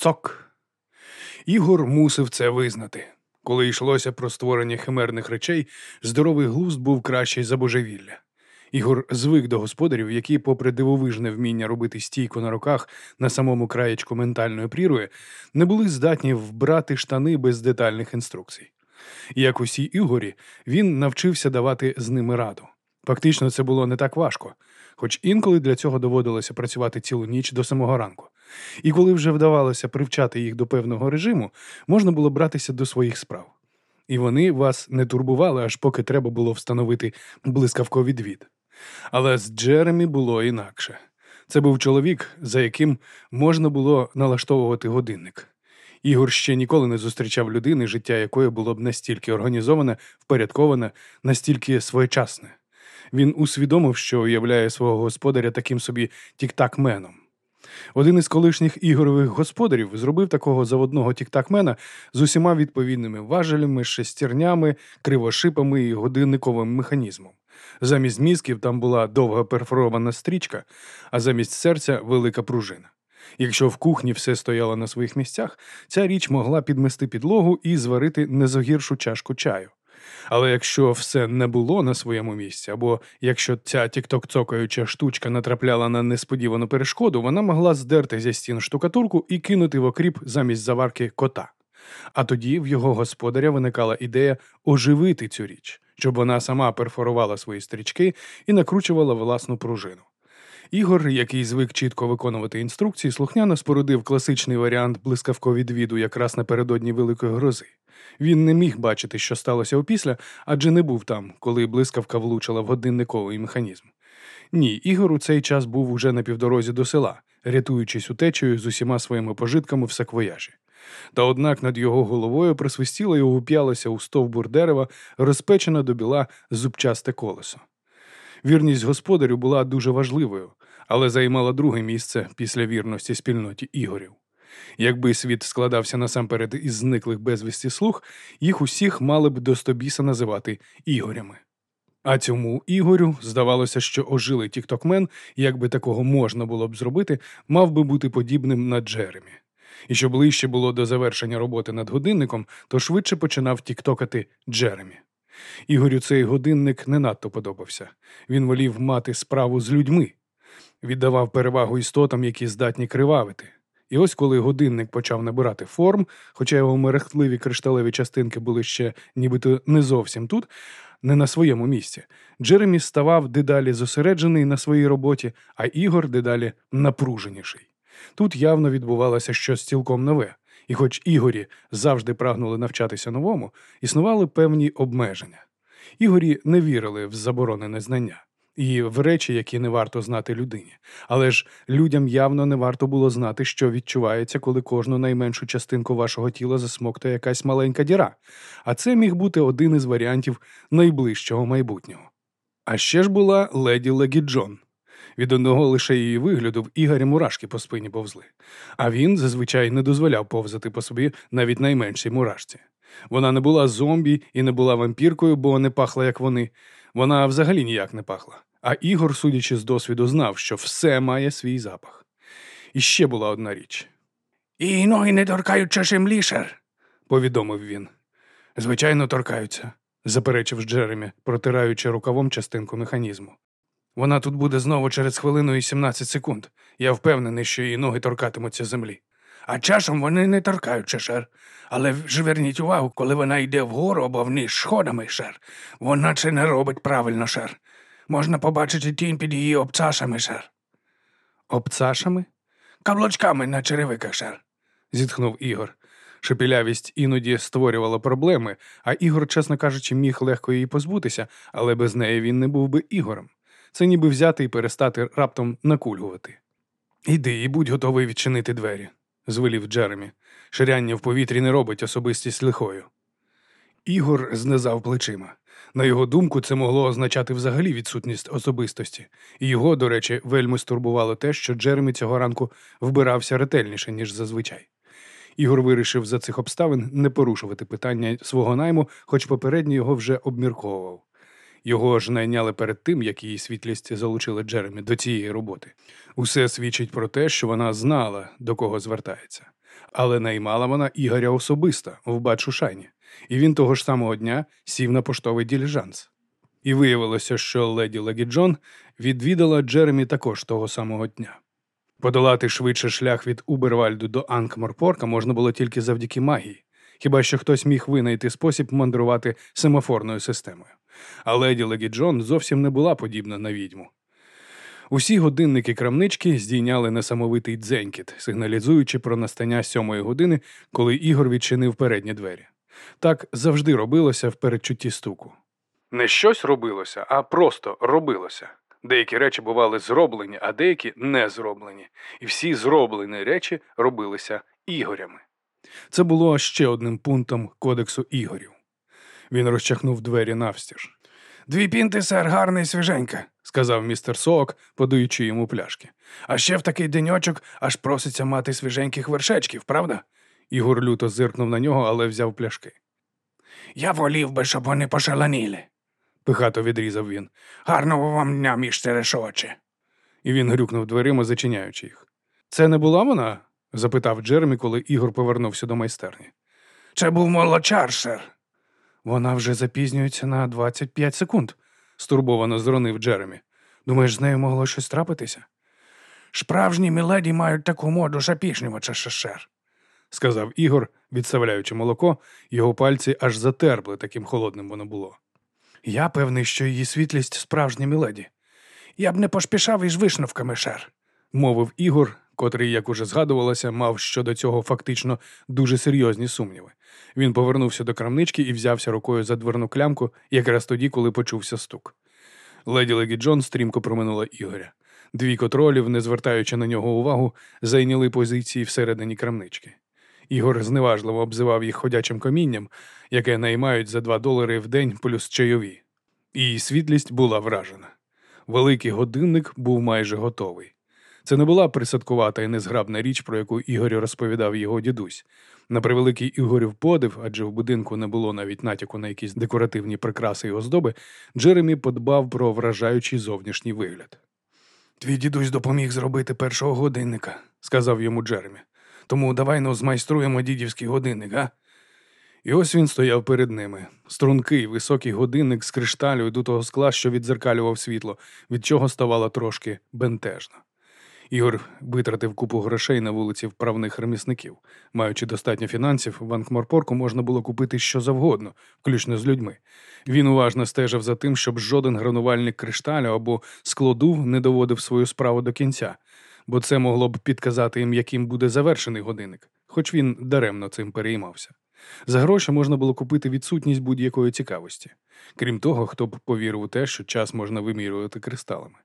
Цок. Ігор мусив це визнати. Коли йшлося про створення химерних речей, здоровий глузд був кращий за божевілля. Ігор звик до господарів, які, попри дивовижне вміння робити стійку на руках на самому краєчку ментальної прірви, не були здатні вбрати штани без детальних інструкцій. Як усі Ігорі, він навчився давати з ними раду. Фактично, це було не так важко, хоч інколи для цього доводилося працювати цілу ніч до самого ранку. І коли вже вдавалося привчати їх до певного режиму, можна було братися до своїх справ. І вони вас не турбували, аж поки треба було встановити блискавковий відвід. Але з Джеремі було інакше. Це був чоловік, за яким можна було налаштовувати годинник. Ігор ще ніколи не зустрічав людини, життя якої було б настільки організоване, впорядковане, настільки своєчасне. Він усвідомив, що уявляє свого господаря таким собі тік-так-меном. Один із колишніх ігорових господарів зробив такого заводного тік-так-мена з усіма відповідними важелями, шестернями, кривошипами і годинниковим механізмом. Замість мізків там була довга перфорована стрічка, а замість серця велика пружина. Якщо в кухні все стояло на своїх місцях, ця річ могла підмести підлогу і зварити незогіршу чашку чаю. Але якщо все не було на своєму місці, або якщо ця тікток-цокаюча штучка натрапляла на несподівану перешкоду, вона могла здерти зі стін штукатурку і кинути в окріп замість заварки кота. А тоді в його господаря виникала ідея оживити цю річ, щоб вона сама перфорувала свої стрічки і накручувала власну пружину. Ігор, який звик чітко виконувати інструкції, слухняно спорудив класичний варіант блискавковідвіду якраз напередодні великої грози. Він не міг бачити, що сталося опісля, адже не був там, коли блискавка влучила в годинниковий механізм. Ні, Ігор у цей час був уже на півдорозі до села, рятуючись утечею з усіма своїми пожитками в саквояжі. Та однак над його головою просвистіло і уп'ялося у стовбур дерева, розпечене до біла зубчасте колесо. Вірність господарю була дуже важливою, але займала друге місце після вірності спільноті Ігорів. Якби світ складався насамперед із зниклих безвісті слуг, їх усіх мали б до стобіса називати Ігорями. А цьому Ігорю здавалося, що ожилий тіктокмен, як би такого можна було б зробити, мав би бути подібним на Джеремі. І що ближче було до завершення роботи над годинником, то швидше починав тіктокати Джеремі. Ігорю цей годинник не надто подобався. Він волів мати справу з людьми, віддавав перевагу істотам, які здатні кривавити. І ось коли годинник почав набирати форм, хоча його мерехтливі кришталеві частинки були ще нібито не зовсім тут, не на своєму місці, Джеремі ставав дедалі зосереджений на своїй роботі, а Ігор дедалі напруженіший. Тут явно відбувалося щось цілком нове, і, хоч Ігорі завжди прагнули навчатися новому, існували певні обмеження. Ігорі не вірили в заборонене знання і в речі, які не варто знати людині. Але ж людям явно не варто було знати, що відчувається, коли кожну найменшу частинку вашого тіла засмоктує якась маленька діра. А це міг бути один із варіантів найближчого майбутнього. А ще ж була леді Легі Джон. Від одного лише її вигляду в Ігорі мурашки по спині повзли, а він зазвичай не дозволяв повзати по собі навіть найменшій мурашці. Вона не була зомбі і не була вампіркою, бо не пахла, як вони. Вона взагалі ніяк не пахла. А Ігор, судячи з досвіду, знав, що все має свій запах. І ще була одна річ. І ноги не торкають чашим лішер, повідомив він. Звичайно, торкаються, заперечив Джеремі, протираючи рукавом частинку механізму. Вона тут буде знову через хвилину і 17 секунд. Я впевнений, що її ноги торкатимуться землі. А часом вони не торкають шер. Але ж верніть увагу, коли вона йде вгору або вниз сходами, шер. Вона це не робить правильно, шер. Можна побачити тінь під її обцашами, шер. Обцашами? Каблучками на черевиках, шер. зітхнув Ігор. Шепілявість іноді створювала проблеми, а Ігор, чесно кажучи, міг легко її позбутися, але без неї він не був би Ігорем. Це ніби взяти і перестати раптом накульгувати. Іди і будь готовий відчинити двері, звелів Джеремі. Ширяння в повітрі не робить особистість лихою. Ігор знизав плечима. На його думку, це могло означати взагалі відсутність особистості, і його, до речі, вельми стурбувало те, що Джеремі цього ранку вбирався ретельніше, ніж зазвичай. Ігор вирішив за цих обставин не порушувати питання свого найму, хоч попередньо його вже обмірковував. Його ж найняли перед тим, як її світлість залучила Джеремі до цієї роботи. Усе свідчить про те, що вона знала, до кого звертається. Але наймала вона Ігоря особисто в Бачушайні, і він того ж самого дня сів на поштовий діліжанс. І виявилося, що леді Легі Джон відвідала Джеремі також того самого дня. Подолати швидше шлях від Убервальду до Анкморпорка можна було тільки завдяки магії, хіба що хтось міг винайти спосіб мандрувати семафорною системою. А леді Легі Джон зовсім не була подібна на відьму. Усі годинники крамнички здійняли несамовитий дзенькіт, сигналізуючи про настання сьомої години, коли Ігор відчинив передні двері. Так завжди робилося в передчутті стуку. Не щось робилося, а просто робилося. Деякі речі бували зроблені, а деякі не зроблені, і всі зроблені речі робилися ігорями. Це було ще одним пунктом кодексу ігорів. Він розчахнув двері навстіж. Дві пінти, сер, гарна і свіженька. сказав містер Соок, подаючи йому пляшки. А ще в такий деньочок аж проситься мати свіженьких вершечків, правда? Ігор люто зиркнув на нього, але взяв пляшки. Я волів би, щоб вони пошаленіли. Пихато відрізав він, Гарного вам дня, між очі. і він грюкнув дверима, зачиняючи їх. Це не була вона? запитав Джеремі, коли Ігор повернувся до майстерні. Це був молочар, сер. Вона вже запізнюється на 25 секунд, стурбовано зронив Джеремі. Думаєш, з нею могло щось трапитися? Справжні міледі мають таку моду шапішнювача, шешер. сказав Ігор, відставляючи молоко, його пальці аж затерпли, таким холодним воно було. Я певний, що її світлість справжня міледі. Я б не поспішав із висновками, шер. мовив Ігор, котрий, як уже згадувалося, мав щодо цього фактично дуже серйозні сумніви. Він повернувся до крамнички і взявся рукою за дверну клямку, якраз тоді, коли почувся стук. Леді Легі Джон стрімко проминула Ігоря. Дві котролів, не звертаючи на нього увагу, зайняли позиції всередині крамнички. Ігор зневажливо обзивав їх ходячим камінням, яке наймають за два долари в день плюс чайові. Її світлість була вражена. Великий годинник був майже готовий. Це не була присадкувата і незграбна річ, про яку Ігорю розповідав його дідусь. На превеликий Ігорів подив, адже в будинку не було навіть натяку на якісь декоративні прикраси і оздоби, Джеремі подбав про вражаючий зовнішній вигляд. Твій дідусь допоміг зробити першого годинника, Сказав йому Джеремі. тому давай ну змайструємо дідівський годинник, а? І ось він стояв перед ними. Стрункий, високий годинник з кришталю і дутого скла, що відзеркалював світло, від чого ставало трошки бентежно. Ігор витратив купу грошей на вулиці вправних ремісників. Маючи достатньо фінансів, в Анкморпорку можна було купити що завгодно, включно з людьми. Він уважно стежив за тим, щоб жоден гранувальник кришталю або складув не доводив свою справу до кінця, бо це могло б підказати їм, яким буде завершений годинник, хоч він даремно цим переймався. За гроші можна було купити відсутність будь-якої цікавості. Крім того, хто б повірив у те, що час можна вимірювати кристалами.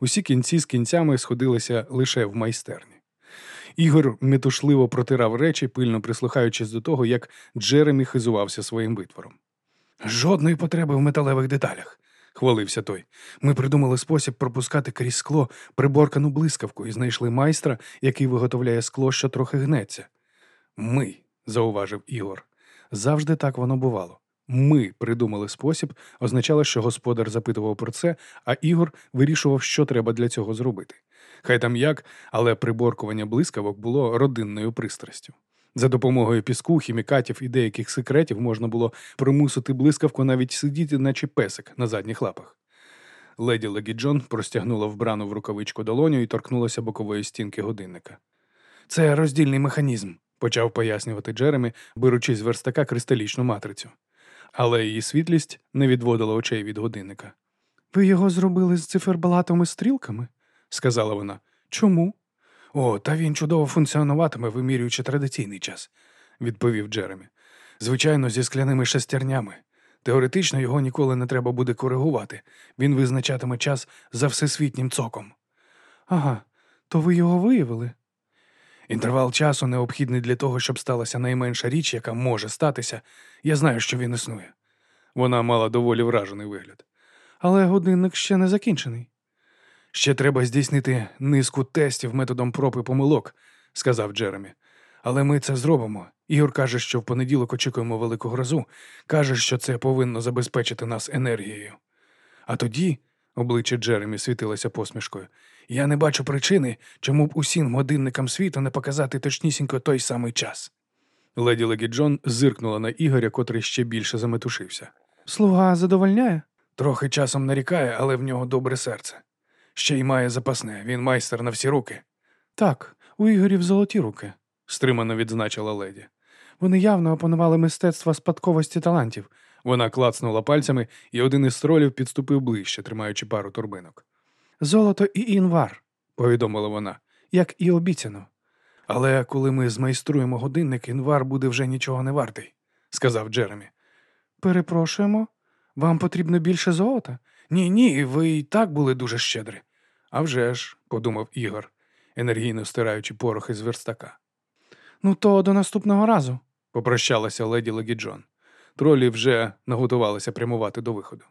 Усі кінці з кінцями сходилися лише в майстерні. Ігор метушливо протирав речі, пильно прислухаючись до того, як Джеремі хизувався своїм витвором. Жодної потреби в металевих деталях, Хвалився той. Ми придумали спосіб пропускати крізь скло приборкану блискавку і знайшли майстра, який виготовляє скло, що трохи гнеться. Ми, зауважив Ігор. Завжди так воно бувало. Ми придумали спосіб, означало, що господар запитував про це, а Ігор вирішував, що треба для цього зробити. Хай там як, але приборкування блискавок було родинною пристрастю. За допомогою піску, хімікатів і деяких секретів можна було примусити блискавку навіть сидіти, наче песик на задніх лапах. Леді Легі Джон простягнула вбрану в рукавичку долоню і торкнулася бокової стінки годинника. Це роздільний механізм. Почав пояснювати Джеремі, беручи з верстака кристалічну матрицю. Але її світлість не відводила очей від годинника. Ви його зробили з циферблатами стрілками? Сказала вона. Чому? О, та він чудово функціонуватиме, вимірюючи традиційний час, відповів Джеремі. звичайно, зі скляними шестернями. Теоретично його ніколи не треба буде коригувати. Він визначатиме час за всесвітнім цоком. Ага, то ви його виявили? Інтервал часу необхідний для того, щоб сталася найменша річ, яка може статися. Я знаю, що він існує. Вона мала доволі вражений вигляд. Але годинник ще не закінчений. Ще треба здійснити низку тестів методом проб і помилок, сказав Джеремі. Але ми це зробимо. Ігор каже, що в понеділок очікуємо велику грозу. Каже, що це повинно забезпечити нас енергією. А тоді, обличчя Джеремі світилося посмішкою, я не бачу причини, чому б усім годинникам світу не показати точнісінько той самий час. Леді Легі Джон зиркнула на Ігоря, котрий ще більше заметушився. Слуга задовольняє? Трохи часом нарікає, але в нього добре серце. Ще й має запасне, він майстер на всі руки. Так, у Ігорів золоті руки, стримано відзначила леді. Вони явно опанували мистецтво спадковості талантів. Вона клацнула пальцями, і один із тролів підступив ближче, тримаючи пару торбинок. Золото і інвар, повідомила вона, як і обіцяно. Але коли ми змайструємо годинник, інвар буде вже нічого не вартий, сказав Джеремі. Перепрошуємо, вам потрібно більше золота? Ні, ні, ви і так були дуже щедрі. «А вже ж», – подумав Ігор, енергійно стираючи порох із верстака. Ну, то до наступного разу, попрощалася леді Легіджон. Тролі вже наготувалися прямувати до виходу.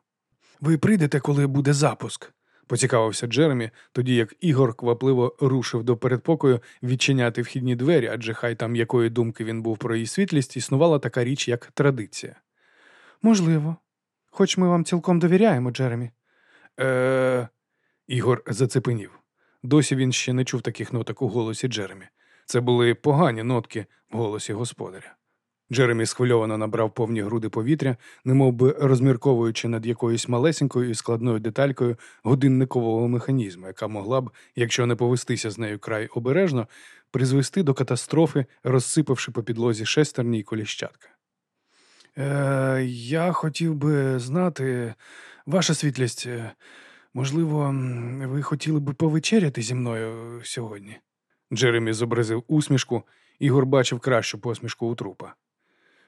Ви прийдете, коли буде запуск, поцікавився Джеремі, тоді як Ігор квапливо рушив до передпокою відчиняти вхідні двері, адже хай там якої думки він був про її світлість, існувала така річ, як традиція. Можливо, хоч ми вам цілком довіряємо, Джеремі. Е. Ігор зацепенів. Досі він ще не чув таких ноток у голосі Джеремі. Це були погані нотки в голосі господаря. Джеремі схвильовано набрав повні груди повітря, немов би розмірковуючи над якоюсь малесенькою і складною деталькою годинникового механізму, яка могла б, якщо не повестися з нею край обережно, призвести до катастрофи, розсипавши по підлозі шестерні й коліщатка. Е, я хотів би знати, ваша світлість, е, можливо, ви хотіли би повечеряти зі мною сьогодні? Джеремі зобразив усмішку, Ігор бачив кращу посмішку у трупа.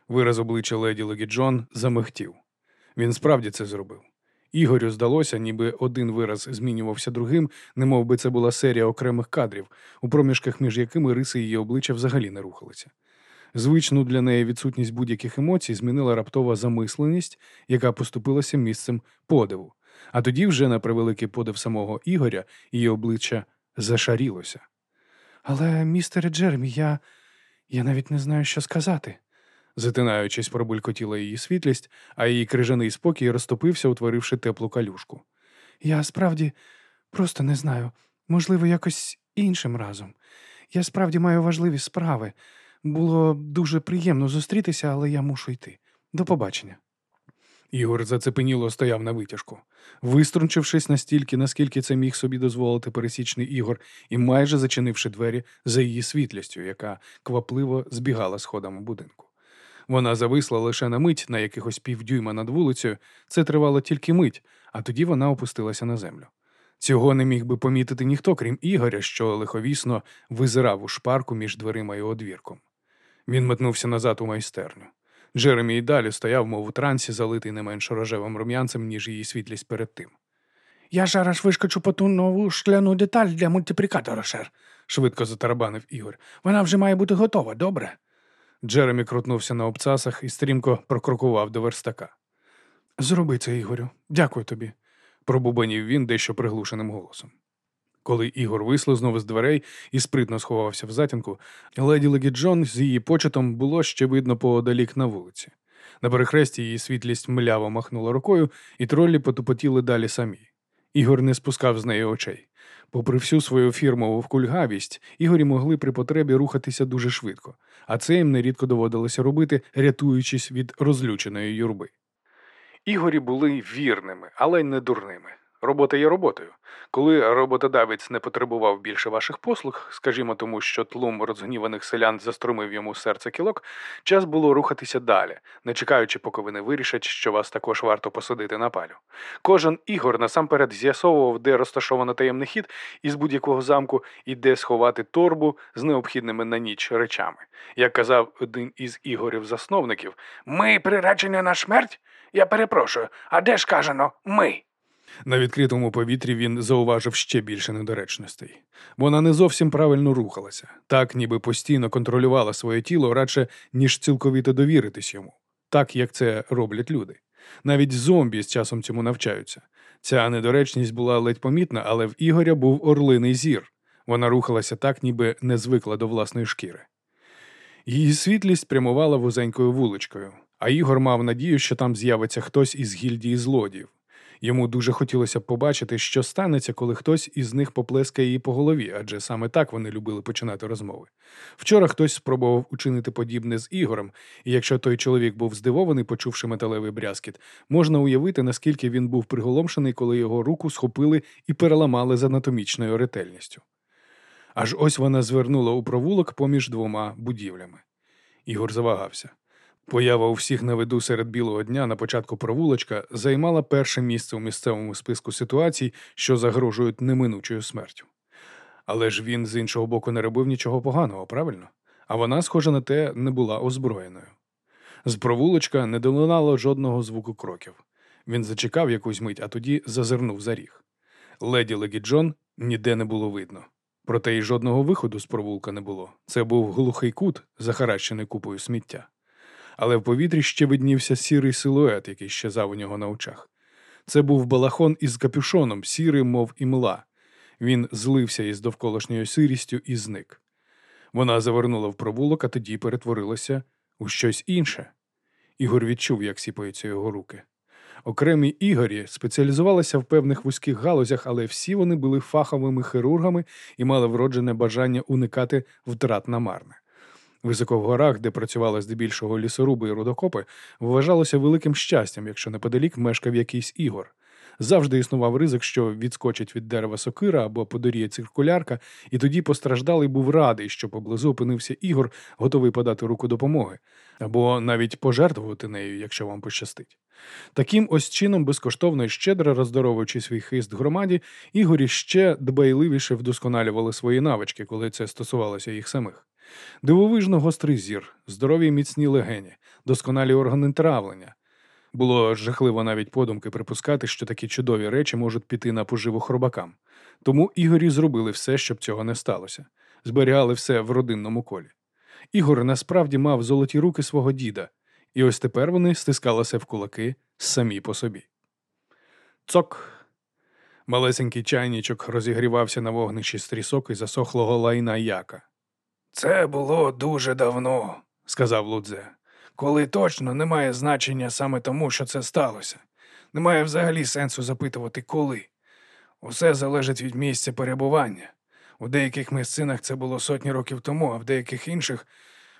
Вираз обличчя леді Легі Джон замихтів. Він справді це зробив. Ігорю здалося, ніби один вираз змінювався другим, немов би це була серія окремих кадрів, у проміжках між якими риси її обличчя взагалі не рухалися. Звичну для неї відсутність будь-яких емоцій змінила раптова замисленість, яка поступилася місцем подиву. А тоді, вже на превеликий подив самого Ігоря, її обличчя зашарілося. Але, містере Джермі, я. я навіть не знаю, що сказати. Затинаючись, пробулькотіла її світлість, а її крижаний спокій розтопився, утворивши теплу калюшку. Я справді просто не знаю. Можливо, якось іншим разом. Я справді маю важливі справи. Було дуже приємно зустрітися, але я мушу йти. До побачення. Ігор зацепеніло стояв на витяжку, виструнчившись настільки, наскільки це міг собі дозволити пересічний Ігор, і майже зачинивши двері за її світлістю, яка квапливо збігала сходами будинку. Вона зависла лише на мить на якихось півдюйма над вулицею. Це тривало тільки мить, а тоді вона опустилася на землю. Цього не міг би помітити ніхто, крім Ігоря, що лиховісно визирав у шпарку між дверима і одвірком. Він метнувся назад у майстерню. Джеремі й далі стояв, мов у трансі, залитий не менш рожевим рум'янцем, ніж її світлість перед тим. Я зараз вискочу по ту нову шкляну деталь для мультиплікатора, шер, швидко затарабанив Ігор. Вона вже має бути готова, добре? Джеремі крутнувся на обцасах і стрімко прокрокував до верстака. Зроби це, Ігорю, дякую тобі, пробубанів він дещо приглушеним голосом. Коли Ігор вислизнув з дверей і спритно сховався в затінку, леді Легі Джон з її почетом було ще видно поодалік на вулиці. На перехресті її світлість мляво махнула рукою, і троллі потупотіли далі самі. Ігор не спускав з неї очей. Попри всю свою фірмову вкульгавість, Ігорі могли при потребі рухатися дуже швидко, а це їм нерідко доводилося робити, рятуючись від розлюченої юрби. Ігорі були вірними, але й не дурними. Робота є роботою. Коли роботодавець не потребував більше ваших послуг, скажімо тому, що тлум розгніваних селян заструмив йому серце кілок, час було рухатися далі, не чекаючи, поки вони вирішать, що вас також варто посадити на палю. Кожен ігор насамперед з'ясовував, де розташовано таємний хід із будь-якого замку і де сховати торбу з необхідними на ніч речами. Як казав один із ігорів-засновників, ми приречені на смерть? Я перепрошую, а де ж кажено ми? На відкритому повітрі він зауважив ще більше недоречностей. Вона не зовсім правильно рухалася, так ніби постійно контролювала своє тіло, радше ніж цілковіто довіритись йому, так як це роблять люди. Навіть зомбі з часом цьому навчаються. Ця недоречність була ледь помітна, але в Ігоря був орлиний зір. Вона рухалася так, ніби не звикла до власної шкіри. Її світлість прямувала вузенькою вуличкою, а Ігор мав надію, що там з'явиться хтось із гільдії злодіїв. Йому дуже хотілося побачити, що станеться, коли хтось із них поплескає її по голові, адже саме так вони любили починати розмови. Вчора хтось спробував учинити подібне з Ігорем, і якщо той чоловік був здивований, почувши металевий брязкіт, можна уявити, наскільки він був приголомшений, коли його руку схопили і переламали з анатомічною ретельністю. Аж ось вона звернула у провулок поміж двома будівлями. Ігор завагався. Поява у всіх на виду серед білого дня на початку провулочка займала перше місце у місцевому списку ситуацій, що загрожують неминучою смертю. Але ж він з іншого боку не робив нічого поганого, правильно? А вона, схоже на те, не була озброєною. З провулочка не долинало жодного звуку кроків. Він зачекав якусь мить, а тоді зазирнув за ріг. Леді Легі Джон ніде не було видно. Проте й жодного виходу з провулка не було. Це був глухий кут, захаращений купою сміття. Але в повітрі ще виднівся сірий силует, який щезав у нього на очах. Це був балахон із капюшоном, сірий, мов імла. Він злився із довколишньою сирістю і зник. Вона завернула в провулок, а тоді перетворилася у щось інше. Ігор відчув, як сіпаються його руки. Окремі ігорі спеціалізувалися в певних вузьких галузях, але всі вони були фаховими хірургами і мали вроджене бажання уникати втрат намарне. Високо в горах, де працювали здебільшого лісоруби і рудокопи, вважалося великим щастям, якщо неподалік мешкав якийсь ігор. Завжди існував ризик, що відскочить від дерева сокира або подоріє циркулярка, і тоді постраждалий був радий, що поблизу опинився ігор, готовий подати руку допомоги, або навіть пожертвувати нею, якщо вам пощастить. Таким ось чином, безкоштовно і щедро роздоровуючи свій хист громаді, ігорі ще дбайливіше вдосконалювали свої навички, коли це стосувалося їх самих. Дивовижно гострий зір, здорові міцні легені, досконалі органи травлення. Було жахливо навіть подумки припускати, що такі чудові речі можуть піти на поживу хробакам. Тому Ігорі зробили все, щоб цього не сталося. Зберігали все в родинному колі. Ігор насправді мав золоті руки свого діда, і ось тепер вони стискалися в кулаки самі по собі. Цок. Малесенький чайничок розігрівався на вогнищі стрісок і засохлого лайна яка. Це було дуже давно, сказав Лудзе. коли точно немає значення саме тому, що це сталося. Немає взагалі сенсу запитувати, коли. Усе залежить від місця перебування. У деяких місцинах це було сотні років тому, а в деяких інших,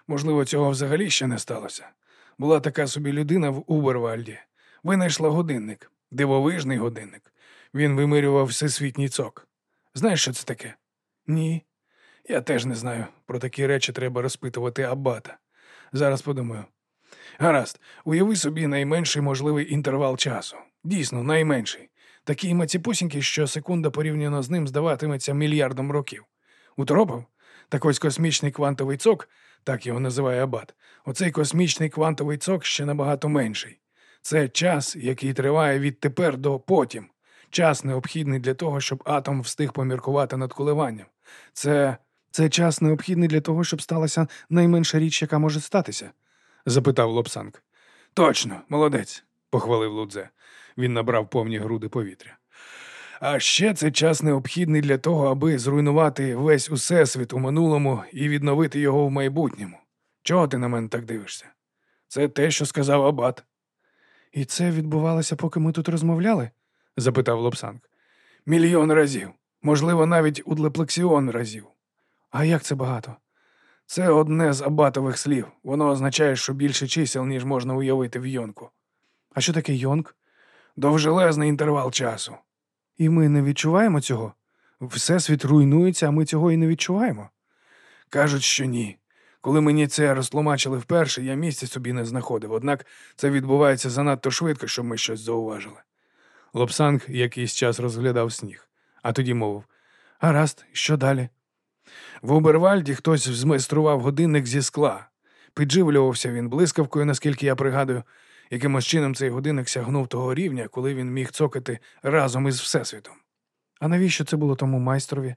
можливо, цього взагалі ще не сталося. Була така собі людина в Убервальді. Винайшла годинник, дивовижний годинник. Він вимирював всесвітній цок. Знаєш, що це таке? Ні. Я теж не знаю. Про такі речі треба розпитувати Аббата. Зараз подумаю. Гаразд, уяви собі найменший можливий інтервал часу. Дійсно, найменший. Такий маціпусінький, що секунда порівняно з ним здаватиметься мільярдом років. Уторопав? Так ось космічний квантовий цок, так його називає Абат. Оцей космічний квантовий цок ще набагато менший. Це час, який триває відтепер до потім. Час необхідний для того, щоб атом встиг поміркувати над коливанням. Це це час необхідний для того, щоб сталася найменша річ, яка може статися? запитав Лобсанг. Точно, молодець. похвалив Лудзе. Він набрав повні груди повітря. А ще це час необхідний для того, аби зруйнувати весь усесвіт у минулому і відновити його в майбутньому. Чого ти на мене так дивишся? Це те, що сказав Абат. І це відбувалося, поки ми тут розмовляли? запитав Лобсанг. Мільйон разів, можливо, навіть удлеплексіон разів. А як це багато? Це одне з абатових слів. Воно означає, що більше чисел, ніж можна уявити в йонку. А що таке йонк? Довжелезний інтервал часу. І ми не відчуваємо цього? Всесвіт руйнується, а ми цього і не відчуваємо. Кажуть, що ні. Коли мені це розтлумачили вперше, я місця собі не знаходив, однак це відбувається занадто швидко, щоб ми щось зауважили. Лобсанг якийсь час розглядав сніг, а тоді мовив Гаразд, що далі? В Убервальді хтось змайстрував годинник зі скла. Підживлювався він блискавкою, наскільки я пригадую, якимось чином цей годинник сягнув того рівня, коли він міг цокати разом із Всесвітом. А навіщо це було тому майстрові?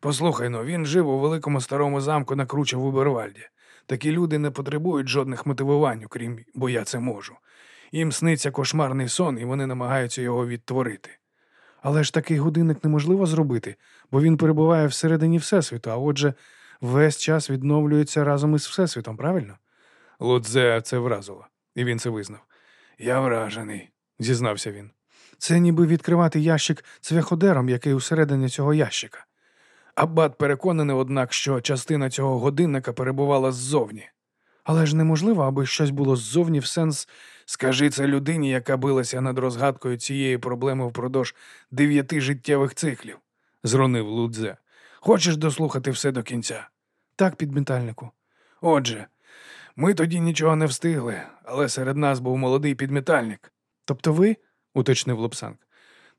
Послухай ну, він жив у великому старому замку на круче в Убервальді. Такі люди не потребують жодних мотивувань, окрім бо я це можу. Їм сниться кошмарний сон, і вони намагаються його відтворити. Але ж такий годинник неможливо зробити, бо він перебуває всередині Всесвіту, а отже, весь час відновлюється разом із Всесвітом, правильно? Лудзе це вразило, і він це визнав. Я вражений, зізнався він. Це ніби відкривати ящик цвяходером, який усередині цього ящика. Аббат переконаний, однак, що частина цього годинника перебувала ззовні. Але ж неможливо, аби щось було ззовні в сенс скажи це людині, яка билася над розгадкою цієї проблеми впродовж дев'яти життєвих циклів, зронив Лудзе. Хочеш дослухати все до кінця? Так, підмітальнику. Отже, ми тоді нічого не встигли, але серед нас був молодий підмітальник. Тобто ви? уточнив Лобсанг.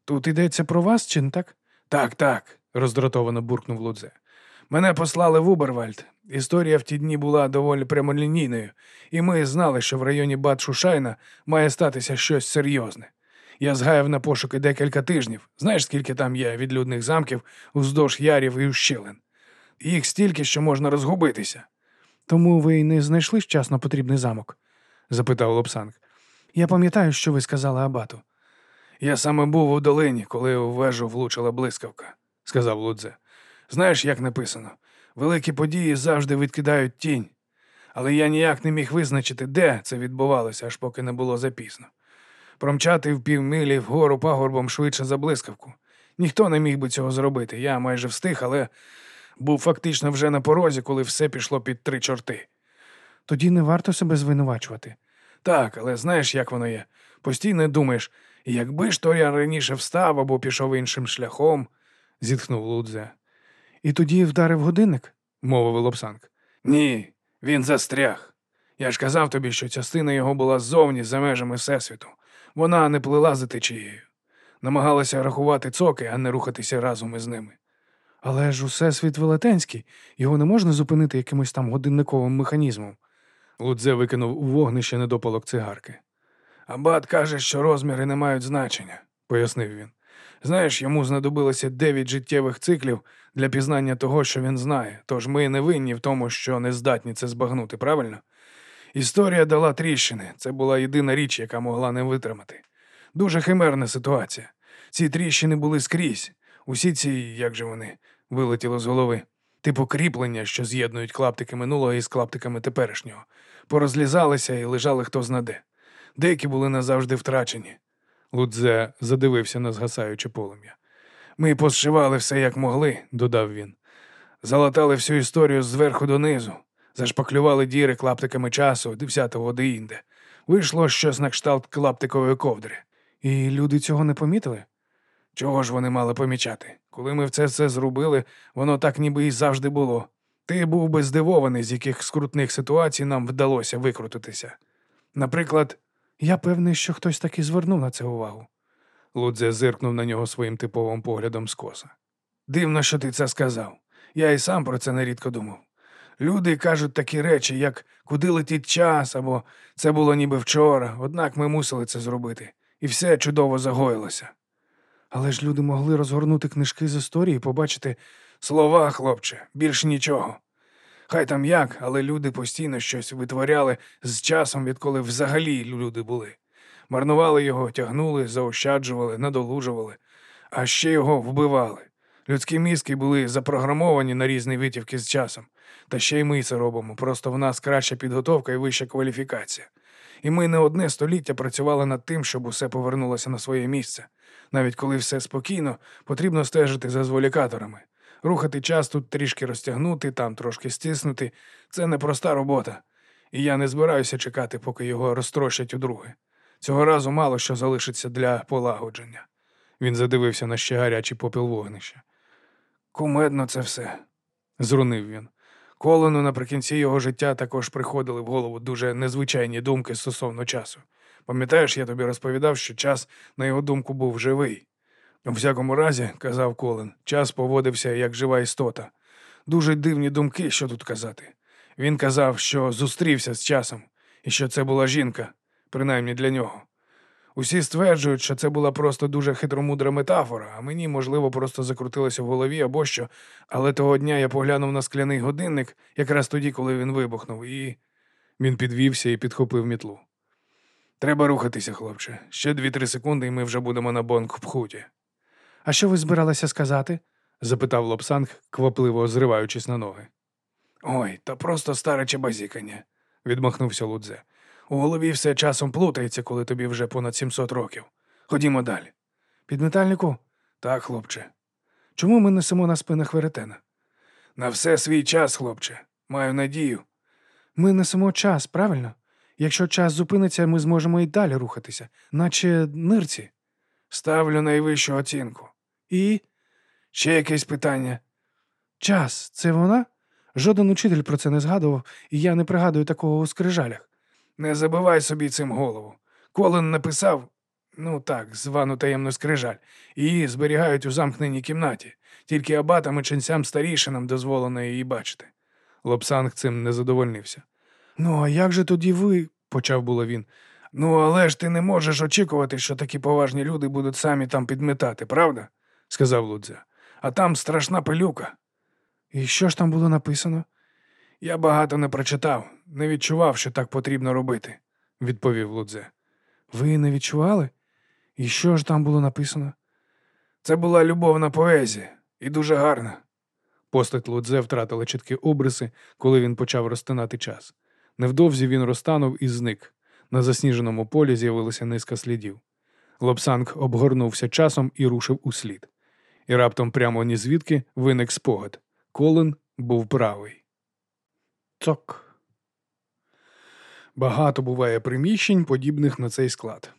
Тут йдеться про вас, чи не так? Так, так, роздратовано буркнув Лудзе. Мене послали в Убервальд. Історія в ті дні була доволі прямолінійною, і ми знали, що в районі Бат Шушайна має статися щось серйозне. Я згаяв на пошуки декілька тижнів. Знаєш, скільки там є відлюдних замків уздовж ярів і ущелин? Їх стільки, що можна розгубитися. Тому ви й не знайшли вчасно потрібний замок? запитав Лобсанг. Я пам'ятаю, що ви сказали Абату. Я саме був у долині, коли у вежу влучила блискавка, сказав Лудзе. Знаєш, як написано, великі події завжди відкидають тінь. Але я ніяк не міг визначити, де це відбувалося, аж поки не було запізно. Промчати в півмилі вгору пагорбом швидше за блискавку. Ніхто не міг би цього зробити. Я майже встиг, але був фактично вже на порозі, коли все пішло під три чорти. Тоді не варто себе звинувачувати. Так, але знаєш, як воно є. Постійно думаєш, якби ж то я раніше встав або пішов іншим шляхом, зітхнув Лудзе. І тоді вдарив годинник, мовив Лобсанг. Ні, він застряг. Я ж казав тобі, що частина його була ззовні за межами Всесвіту. Вона не плила за течією. Намагалася рахувати цоки, а не рухатися разом із ними. Але ж усесвіт велетенський, його не можна зупинити якимось там годинниковим механізмом. Лудзе викинув у вогнище недопалок цигарки. Абат каже, що розміри не мають значення, пояснив він. Знаєш, йому знадобилося дев'ять життєвих циклів для пізнання того, що він знає, тож ми не винні в тому, що не здатні це збагнути, правильно? Історія дала тріщини. Це була єдина річ, яка могла не витримати. Дуже химерна ситуація. Ці тріщини були скрізь. Усі ці, як же вони, вилетіло з голови. Типу кріплення, що з'єднують клаптики минулого із клаптиками теперішнього. Порозлізалися і лежали хто знаде. Деякі були назавжди втрачені. Лудзе задивився на згасаюче полум'я. Ми позшивали все, як могли, додав він. Залатали всю історію зверху донизу, зашпаклювали діри клаптиками часу, взятого де інде. Вийшло щось на кшталт клаптикової ковдри. І люди цього не помітили? Чого ж вони мали помічати? Коли ми це все зробили, воно так ніби і завжди було. Ти був би здивований, з яких скрутних ситуацій нам вдалося викрутитися. Наприклад, я певний, що хтось таки звернув на це увагу. Лудзе зиркнув на нього своїм типовим поглядом скоса. Дивно, що ти це сказав. Я і сам про це нерідко думав. Люди кажуть такі речі, як куди летить час, або це було ніби вчора, однак ми мусили це зробити, і все чудово загоїлося. Але ж люди могли розгорнути книжки з історії і побачити слова, хлопче, більш нічого. Хай там як, але люди постійно щось витворяли з часом, відколи взагалі люди були. Марнували його, тягнули, заощаджували, надолужували, а ще його вбивали. Людські мізки були запрограмовані на різні витівки з часом. Та ще й ми це робимо. Просто в нас краща підготовка і вища кваліфікація. І ми не одне століття працювали над тим, щоб усе повернулося на своє місце. Навіть коли все спокійно, потрібно стежити за зволікаторами. Рухати час тут трішки розтягнути, там трошки стиснути це непроста робота. І я не збираюся чекати, поки його розтрощать удруге. Цього разу мало що залишиться для полагодження. Він задивився на ще гарячий попіл вогнища. Кумедно це все, зрунив він. Колену наприкінці його життя також приходили в голову дуже незвичайні думки стосовно часу. Пам'ятаєш, я тобі розповідав, що час, на його думку, був живий. У всякому разі, казав Колен, час поводився як жива істота. Дуже дивні думки, що тут казати. Він казав, що зустрівся з часом, і що це була жінка, принаймні для нього. Усі стверджують, що це була просто дуже хитромудра метафора, а мені, можливо, просто закрутилося в голові або що. Але того дня я поглянув на скляний годинник, якраз тоді, коли він вибухнув, і він підвівся і підхопив мітлу. Треба рухатися, хлопче. Ще дві-три секунди, і ми вже будемо на Бонг-Пхуті. А що ви збиралися сказати? запитав Лобсанг, квапливо зриваючись на ноги. Ой, та просто старе чебазікання, відмахнувся Лудзе. У голові все часом плутається, коли тобі вже понад 700 років. Ходімо далі. Підметальнику? Так, хлопче. Чому ми несемо на спинах веретена? На все свій час, хлопче. Маю надію. Ми несемо час, правильно? Якщо час зупиниться, ми зможемо і далі рухатися, наче нирці. Ставлю найвищу оцінку. І ще якесь питання. Час це вона? Жоден учитель про це не згадував, і я не пригадую такого у скрижалях. Не забивай собі цим голову. Колин написав, ну так, звану таємну скрижаль, її зберігають у замкненій кімнаті, тільки абатам і ченцям старішинам дозволено її бачити. Лобсанг цим не задовольнився. Ну, а як же тоді ви? почав було він. Ну, але ж ти не можеш очікувати, що такі поважні люди будуть самі там підметати, правда? сказав Лудзя. А там страшна пилюка. І що ж там було написано? Я багато не прочитав, не відчував, що так потрібно робити, відповів Лудзе. Ви не відчували? І що ж там було написано? Це була любовна поезія і дуже гарна. Постать Лудзе втратила чіткі обриси, коли він почав розтинати час. Невдовзі він розтанув і зник. На засніженому полі з'явилася низка слідів. Лобсанг обгорнувся часом і рушив у слід. І раптом прямо ні звідки виник спогад. Колин був правий. Цок. Багато буває приміщень, подібних на цей склад.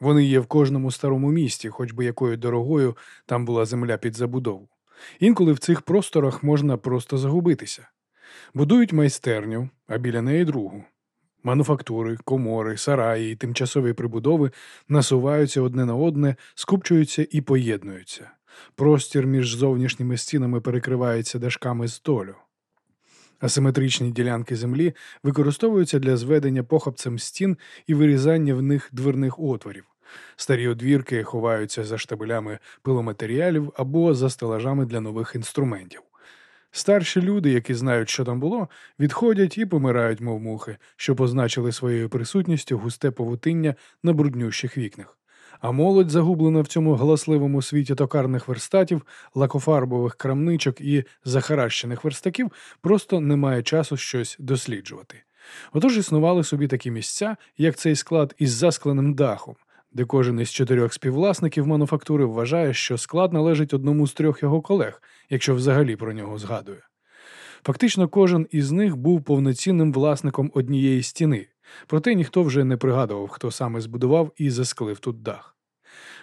Вони є в кожному старому місті, хоч би якою дорогою там була земля під забудову. Інколи в цих просторах можна просто загубитися. Будують майстерню, а біля неї другу. Мануфактури, комори, сараї і тимчасові прибудови насуваються одне на одне, скупчуються і поєднуються. Простір між зовнішніми стінами перекривається дашками з толю. Асиметричні ділянки землі використовуються для зведення похапцем стін і вирізання в них дверних отворів. Старі одвірки ховаються за штабелями пиломатеріалів або за стелажами для нових інструментів. Старші люди, які знають, що там було, відходять і помирають, мов мухи, що позначили своєю присутністю густе павутиння на бруднющих вікнах. А молодь, загублена в цьому галасливому світі токарних верстатів, лакофарбових крамничок і захаращених верстаків, просто не має часу щось досліджувати. Отож існували собі такі місця, як цей склад із заскленим дахом, де кожен із чотирьох співвласників мануфактури вважає, що склад належить одному з трьох його колег, якщо взагалі про нього згадує. Фактично, кожен із них був повноцінним власником однієї стіни, проте ніхто вже не пригадував, хто саме збудував і засклив тут дах.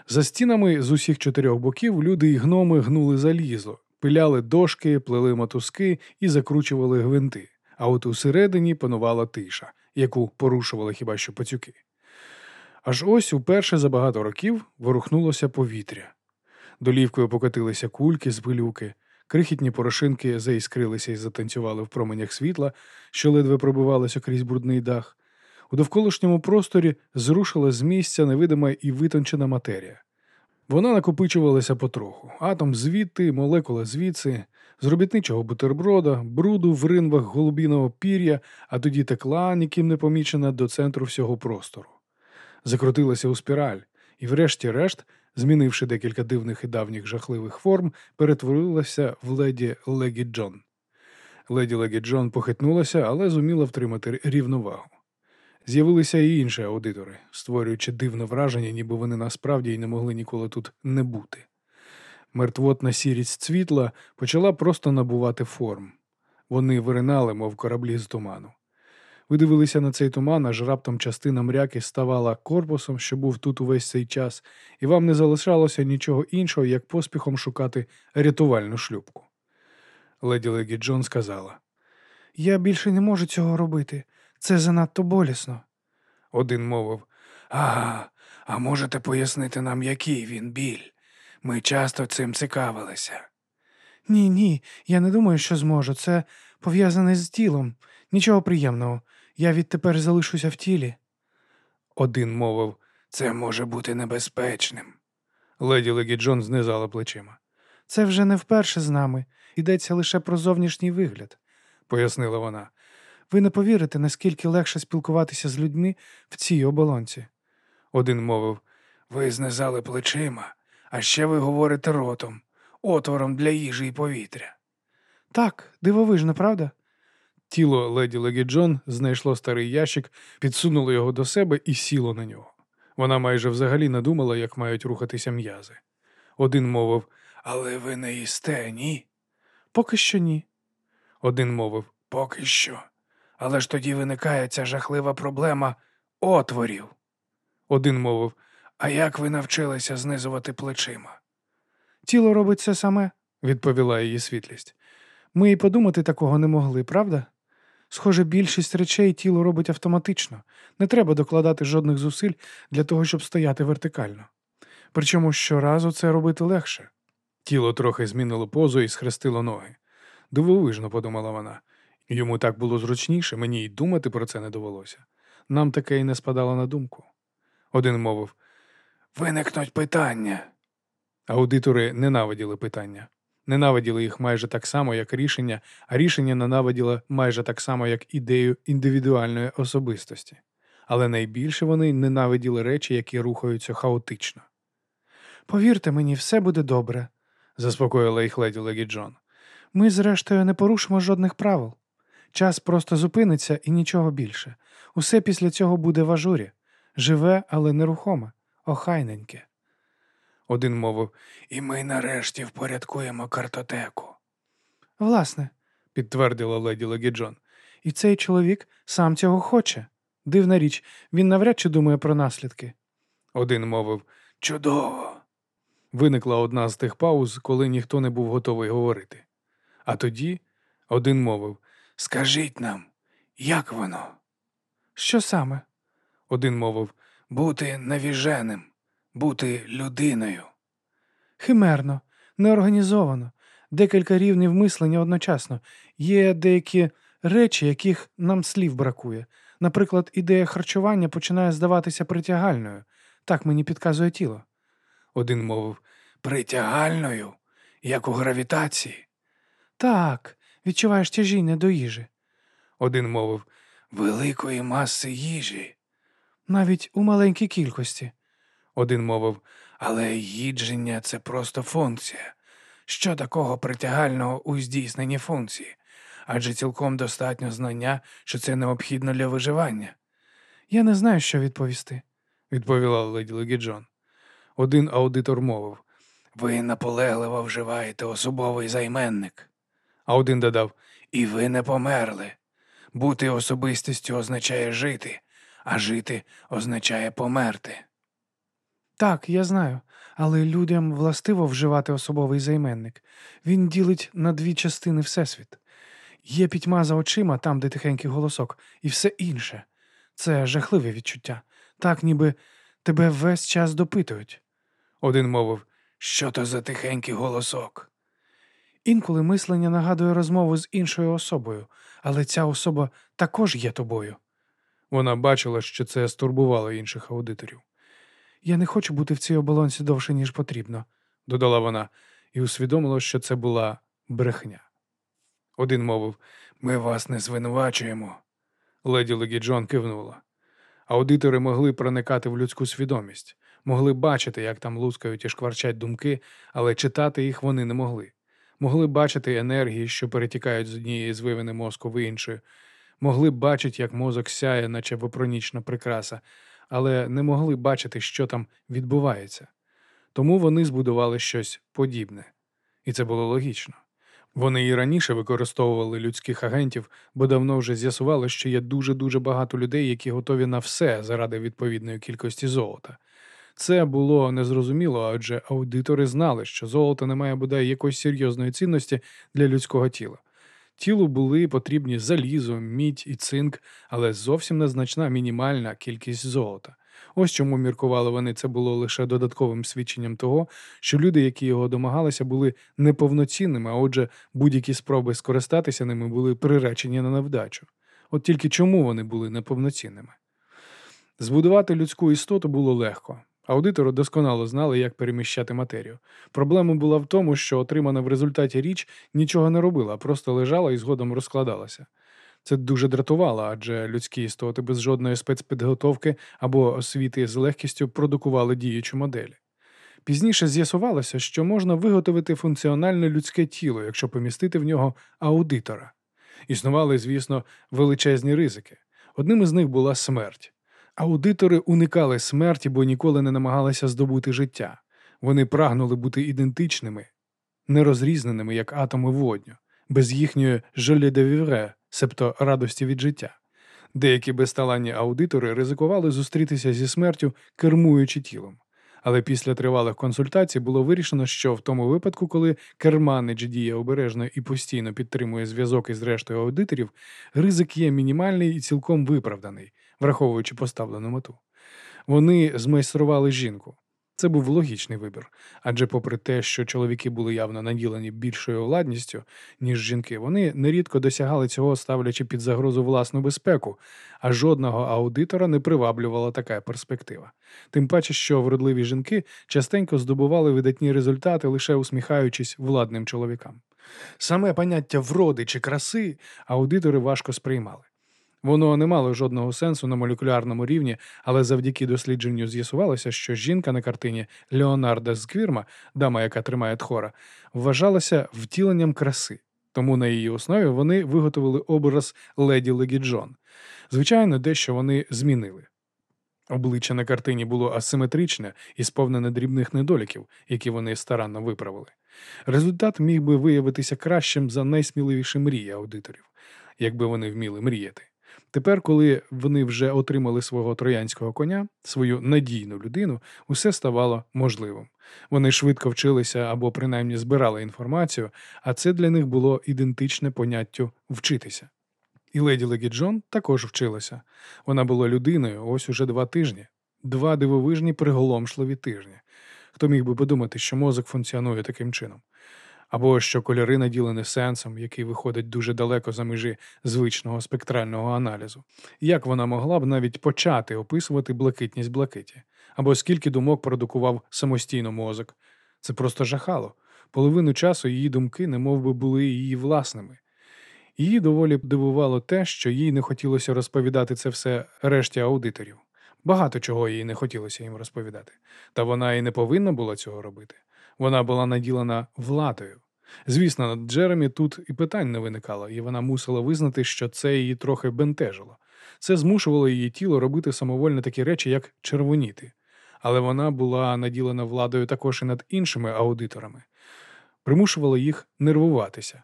За стінами з усіх чотирьох боків люди й гноми гнули залізо, пиляли дошки, плели мотузки і закручували гвинти. А от усередині панувала тиша, яку порушували хіба що пацюки. Аж ось уперше за багато років ворухнулося повітря. Долівкою покотилися кульки з пилюки, крихітні порошинки заіскрилися і затанцювали в променях світла, що ледве пробивалося крізь брудний дах. У довколишньому просторі зрушила з місця невидима і витончена матерія. Вона накопичувалася потроху. Атом звідти, молекула звідси, з робітничого бутерброда, бруду в ринвах голубіного пір'я, а тоді текла, ніким не помічена, до центру всього простору. Закрутилася у спіраль, і, врешті-решт, змінивши декілька дивних і давніх жахливих форм, перетворилася в леді Легі Джон. Леді Легі Джон похитнулася, але зуміла втримати рівновагу. З'явилися і інші аудитори, створюючи дивне враження, ніби вони насправді й не могли ніколи тут не бути. Мертвотна сірість світла почала просто набувати форм. Вони виринали, мов кораблі з туману. Ви дивилися на цей туман, аж раптом частина мряки ставала корпусом, що був тут увесь цей час, і вам не залишалося нічого іншого, як поспіхом шукати рятувальну шлюпку. Леді Легі Джон сказала: Я більше не можу цього робити. Це занадто болісно. Один мовив. Ага, а можете пояснити нам, який він біль? Ми часто цим цікавилися. Ні, ні, я не думаю, що зможу. Це пов'язане з тілом. Нічого приємного. Я відтепер залишуся в тілі. Один мовив. Це може бути небезпечним. Леді Легі Джон знизала плечима. Це вже не вперше з нами. Йдеться лише про зовнішній вигляд, пояснила вона. Ви не повірите, наскільки легше спілкуватися з людьми в цій оболонці. Один мовив. Ви знизали плечима, а ще ви говорите ротом, отвором для їжі і повітря. Так, дивовижно, правда? Тіло леді Легі Джон знайшло старий ящик, підсунуло його до себе і сіло на нього. Вона майже взагалі не думала, як мають рухатися м'язи. Один мовив, Але ви не їсте, ні? поки що ні. Один мовив, Поки що. Але ж тоді виникає ця жахлива проблема отворів. один мовив, А як ви навчилися знизувати плечима? тіло робить це саме, відповіла її світлість. Ми й подумати такого не могли, правда? Схоже, більшість речей тіло робить автоматично. Не треба докладати жодних зусиль для того, щоб стояти вертикально. Причому щоразу це робити легше. Тіло трохи змінило позу і схрестило ноги. Дивовижно, подумала вона. Йому так було зручніше, мені й думати про це не довелося. Нам таке й не спадало на думку. Один мовив, Виникнуть питання. аудитори ненавиділи питання. Ненавиділи їх майже так само, як рішення, а рішення ненавиділи майже так само, як ідею індивідуальної особистості. Але найбільше вони ненавиділи речі, які рухаються хаотично. Повірте мені, все буде добре, заспокоїла їх леді Легі Джон. Ми, зрештою, не порушимо жодних правил. Час просто зупиниться і нічого більше. Усе після цього буде в ажурі. Живе, але нерухоме, охайненьке. Один мовив, І ми нарешті впорядкуємо картотеку. Власне, підтвердила леді Легі Джон. І цей чоловік сам цього хоче. Дивна річ, він навряд чи думає про наслідки. Один мовив. Чудово. Виникла одна з тих пауз, коли ніхто не був готовий говорити. А тоді один мовив. Скажіть нам, як воно? Що саме? Один мовив. Бути навіженим, бути людиною. Химерно, неорганізовано, декілька рівнів мислення одночасно. Є деякі речі, яких нам слів бракує. Наприклад, ідея харчування починає здаватися притягальною. Так мені підказує тіло. Один мовив. Притягальною, як у гравітації. Так, відчуваєш тяжіння до їжі. Один мовив. Великої маси їжі. Навіть у маленькій кількості. Один мовив. Але їдження це просто функція. Що такого притягального у здійсненні функції? Адже цілком достатньо знання, що це необхідно для виживання. Я не знаю, що відповісти, відповіла леді Легі Джон. Один аудитор мовив, Ви наполегливо вживаєте особовий займенник, а один додав і ви не померли. Бути особистістю означає жити, а жити означає померти. Так, я знаю, але людям властиво вживати особовий займенник. Він ділить на дві частини Всесвіт. Є пітьма за очима, там, де тихенький голосок, і все інше. Це жахливе відчуття. Так, ніби тебе весь час допитують. Один мовив, Що то за тихенький голосок? Інколи мислення нагадує розмову з іншою особою, але ця особа також є тобою. Вона бачила, що це стурбувало інших аудиторів. Я не хочу бути в цій оболонці довше, ніж потрібно, додала вона, і усвідомила, що це була брехня. Один мовив, Ми вас не звинувачуємо. леді Легі Джон кивнула. Аудитори могли проникати в людську свідомість, могли бачити, як там лускають і шкварчать думки, але читати їх вони не могли. Могли бачити енергії, що перетікають з однієї звивини мозку в іншу, могли бачити, як мозок сяє, наче вопронічна прикраса, але не могли бачити, що там відбувається. Тому вони збудували щось подібне. І це було логічно. Вони і раніше використовували людських агентів, бо давно вже з'ясували, що є дуже-дуже багато людей, які готові на все заради відповідної кількості золота. Це було незрозуміло, адже аудитори знали, що золото не має бодай якоїсь серйозної цінності для людського тіла. Тілу були потрібні залізо, мідь і цинк, але зовсім незначна мінімальна кількість золота. Ось чому міркували вони це було лише додатковим свідченням того, що люди, які його домагалися, були неповноцінними, а отже, будь-які спроби скористатися ними були приречені на невдачу. От тільки чому вони були неповноцінними? Збудувати людську істоту було легко. Аудитори досконало знали, як переміщати матерію. Проблема була в тому, що отримана в результаті річ нічого не робила, просто лежала і згодом розкладалася. Це дуже дратувало, адже людські істоти без жодної спецпідготовки або освіти з легкістю продукували діючу модель. Пізніше з'ясувалося, що можна виготовити функціональне людське тіло, якщо помістити в нього аудитора. Існували, звісно, величезні ризики. Одним із них була смерть. Аудитори уникали смерті, бо ніколи не намагалися здобути життя. Вони прагнули бути ідентичними, нерозрізненими, як атоми водню, без їхньої «je de vivre», себто радості від життя. Деякі безталанні аудитори ризикували зустрітися зі смертю, кермуючи тілом. Але після тривалих консультацій було вирішено, що в тому випадку, коли керманич діє обережно і постійно підтримує зв'язок із рештою аудиторів, ризик є мінімальний і цілком виправданий, враховуючи поставлену мету. Вони змайстрували жінку. Це був логічний вибір, адже, попри те, що чоловіки були явно наділені більшою владністю, ніж жінки, вони нерідко досягали цього, ставлячи під загрозу власну безпеку, а жодного аудитора не приваблювала така перспектива. Тим паче, що вродливі жінки частенько здобували видатні результати, лише усміхаючись владним чоловікам. Саме поняття вроди чи краси аудитори важко сприймали. Воно не мало жодного сенсу на молекулярному рівні, але завдяки дослідженню з'ясувалося, що жінка на картині Леонарда Сквірма, дама, яка тримає тхора, вважалася втіленням краси. Тому на її основі вони виготовили образ леді Легіджон. Звичайно, дещо вони змінили. Обличчя на картині було асиметричне і сповнене дрібних недоліків, які вони старанно виправили. Результат міг би виявитися кращим за найсміливіші мрії аудиторів, якби вони вміли мріяти. Тепер, коли вони вже отримали свого троянського коня, свою надійну людину, усе ставало можливим. Вони швидко вчилися або принаймні збирали інформацію, а це для них було ідентичне поняттю вчитися. І леді Легіджон також вчилася. Вона була людиною ось уже два тижні, два дивовижні приголомшливі тижні. Хто міг би подумати, що мозок функціонує таким чином? Або що кольори наділені сенсом, який виходить дуже далеко за межі звичного спектрального аналізу. Як вона могла б навіть почати описувати блакитність блакиті? Або скільки думок продукував самостійно мозок? Це просто жахало. Половину часу її думки немов би були її власними. Її доволі дивувало те, що їй не хотілося розповідати це все решті аудиторів. Багато чого їй не хотілося їм розповідати, та вона і не повинна була цього робити. Вона була наділена владою. Звісно, над Джеремі тут і питань не виникало, і вона мусила визнати, що це її трохи бентежило. Це змушувало її тіло робити самовольно такі речі, як червоніти. Але вона була наділена владою також і над іншими аудиторами, примушувала їх нервуватися.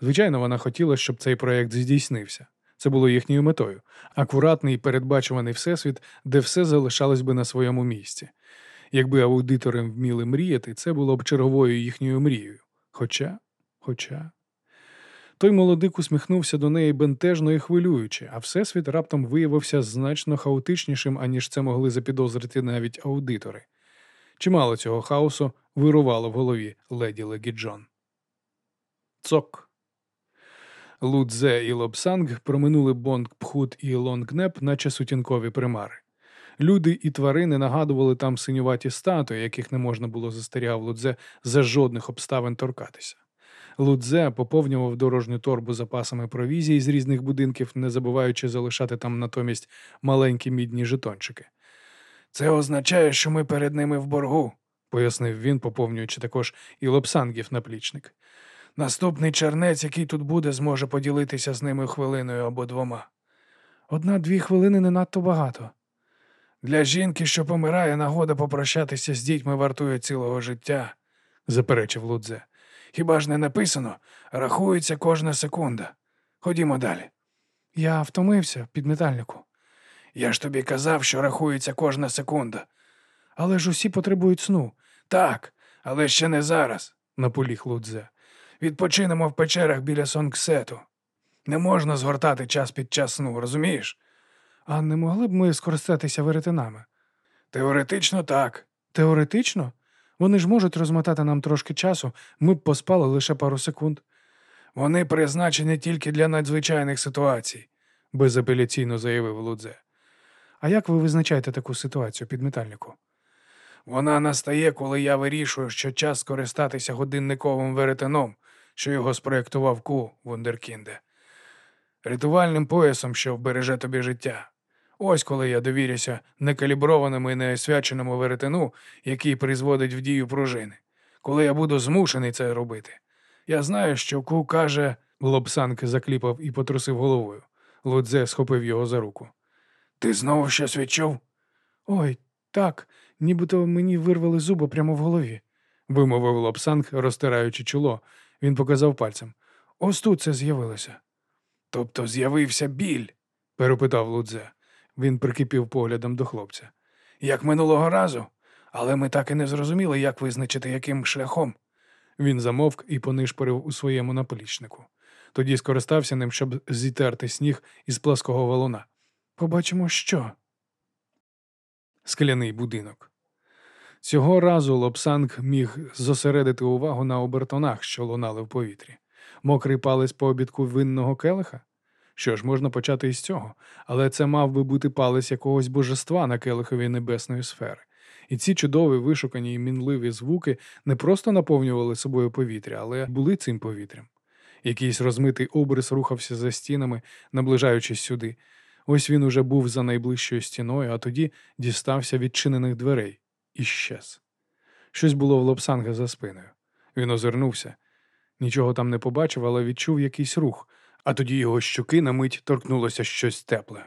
Звичайно, вона хотіла, щоб цей проєкт здійснився. Це було їхньою метою акуратний і передбачуваний всесвіт, де все залишалось би на своєму місці. Якби аудитори вміли мріяти, це було б черговою їхньою мрією. Хоча, хоча. Той молодик усміхнувся до неї бентежно і хвилюючи, а всесвіт раптом виявився значно хаотичнішим, аніж це могли запідозрити навіть аудитори. Чимало цього хаосу вирувало в голові леді Легіджон. Цок. Лудзе і Лобсанг проминули Бонг Пхут і Лонгнеп, наче сутінкові примари. Люди і тварини нагадували там синюваті статуї, яких не можна було застерігав Лудзе за жодних обставин торкатися. Лудзе поповнював дорожню торбу запасами провізії з різних будинків, не забуваючи залишати там натомість маленькі мідні жетончики. Це означає, що ми перед ними в боргу, пояснив він, поповнюючи також і лобсангів наплічник. Наступний чернець, який тут буде, зможе поділитися з ними хвилиною або двома. Одна-дві хвилини не надто багато. Для жінки, що помирає, нагода попрощатися з дітьми вартує цілого життя, заперечив Лудзе. Хіба ж не написано, рахується кожна секунда. Ходімо далі. Я втомився, підметальнику. Я ж тобі казав, що рахується кожна секунда. Але ж усі потребують сну. Так, але ще не зараз, наполіг Лудзе. Відпочинемо в печерах біля Сонгсету. Не можна згортати час під час сну, розумієш? А не могли б ми скористатися веретенами? Теоретично так. Теоретично? Вони ж можуть розмотати нам трошки часу, ми б поспали лише пару секунд. Вони призначені тільки для надзвичайних ситуацій, безапеляційно заявив Лудзе. А як ви визначаєте таку ситуацію підметальнику? Вона настає, коли я вирішую, що час скористатися годинниковим веретеном, що його спроєктував Ку Вундеркінде. Ритуальним поясом, що вбереже тобі життя. Ось коли я довірюся некаліброваному і неосвяченому веретену, який призводить в дію пружини. Коли я буду змушений це робити. Я знаю, що Ку каже, Лобсанг закліпав і потрусив головою. Лудзе схопив його за руку. Ти знову щось відчув? Ой, Так, нібито мені вирвали зуби прямо в голові, вимовив Лобсанг, розтираючи чоло. Він показав пальцем. Ось тут це з'явилося. Тобто з'явився біль, перепитав Лудзе. Він прикипів поглядом до хлопця. як минулого разу, але ми так і не зрозуміли, як визначити, яким шляхом. Він замовк і понишпорив у своєму наплічнику. Тоді скористався ним, щоб зітерти сніг із плаского валуна. Побачимо, що. Скляний будинок. Цього разу Лобсанг міг зосередити увагу на обертонах, що лунали в повітрі. Мокрий палець по обідку винного келиха? Що ж, можна почати із цього, але це мав би бути палець якогось божества на келихові небесної сфери. І ці чудові вишукані і мінливі звуки не просто наповнювали собою повітря, але були цим повітрям. Якийсь розмитий обрис рухався за стінами, наближаючись сюди. Ось він уже був за найближчою стіною, а тоді дістався відчинених дверей і щез. Щось було в Лобсанга за спиною. Він озирнувся. Нічого там не побачив, але відчув якийсь рух, а тоді його щоки на мить торкнулося щось тепле.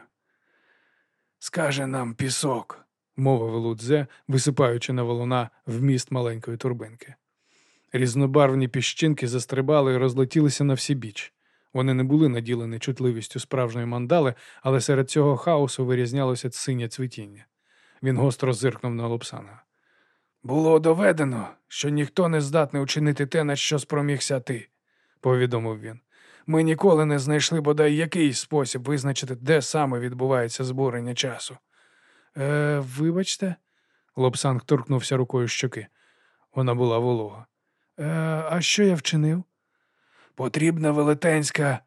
Скаже нам пісок, мовив Лудзе, висипаючи на валуна вміст маленької турбинки. Різнобарвні піщинки застрибали і розлетілися на всі біч. Вони не були наділені чутливістю справжньої мандали, але серед цього хаосу вирізнялося синє цвітіння. Він гостро зиркнув на Лобсана. Було доведено, що ніхто не здатний учинити те, на що спромігся ти, повідомив він. Ми ніколи не знайшли бодай якийсь спосіб визначити, де саме відбувається збурення часу. Е, Вибачте, Лобсанг торкнувся рукою щоки. Вона була волога. Е, А що я вчинив? Потрібна велетенська.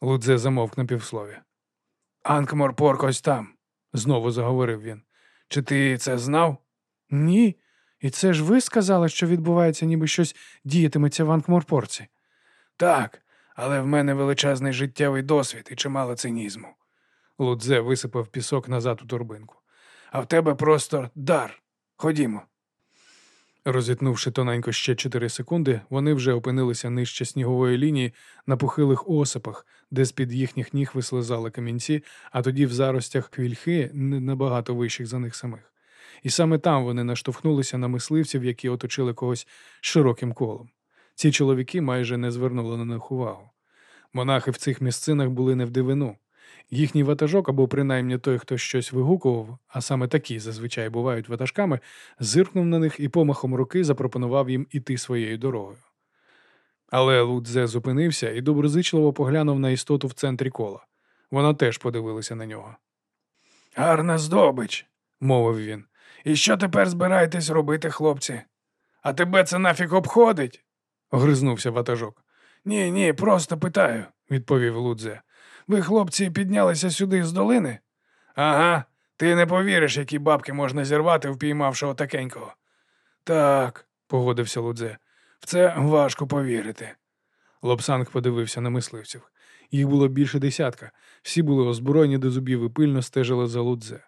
Лудзе замовк на півслові. Анкморпорк ось там, знову заговорив він. Чи ти це знав? Ні. І це ж ви сказали, що відбувається, ніби щось діятиметься в Анкморпорці. Так, але в мене величезний життєвий досвід і чимало цинізму. Лудзе висипав пісок назад у торбинку. А в тебе просто дар. Ходімо. Розітнувши тоненько ще чотири секунди, вони вже опинилися нижче снігової лінії на похилих осипах, де з-під їхніх ніг вислизали камінці, а тоді в заростях квільхи набагато вищих за них самих. І саме там вони наштовхнулися на мисливців, які оточили когось широким колом. Ці чоловіки майже не звернули на них увагу. Монахи в цих місцинах були не в дивину. Їхній ватажок, або принаймні той, хто щось вигукував, а саме такі зазвичай бувають ватажками, зиркнув на них і помахом руки запропонував їм іти своєю дорогою. Але Лудзе зупинився і доброзичливо поглянув на істоту в центрі кола. Вона теж подивилася на нього. Гарна здобич, мовив він. І що тепер збираєтесь робити, хлопці? А тебе це нафіг обходить? Огризнувся ватажок. Ні, ні, просто питаю, відповів Лудзе. Ви, хлопці, піднялися сюди з долини? Ага, ти не повіриш, які бабки можна зірвати, впіймавши отакенького. Так, погодився Лудзе, в це важко повірити. Лобсанг подивився на мисливців. Їх було більше десятка, всі були озброєні до зубів і пильно стежили за Лудзе.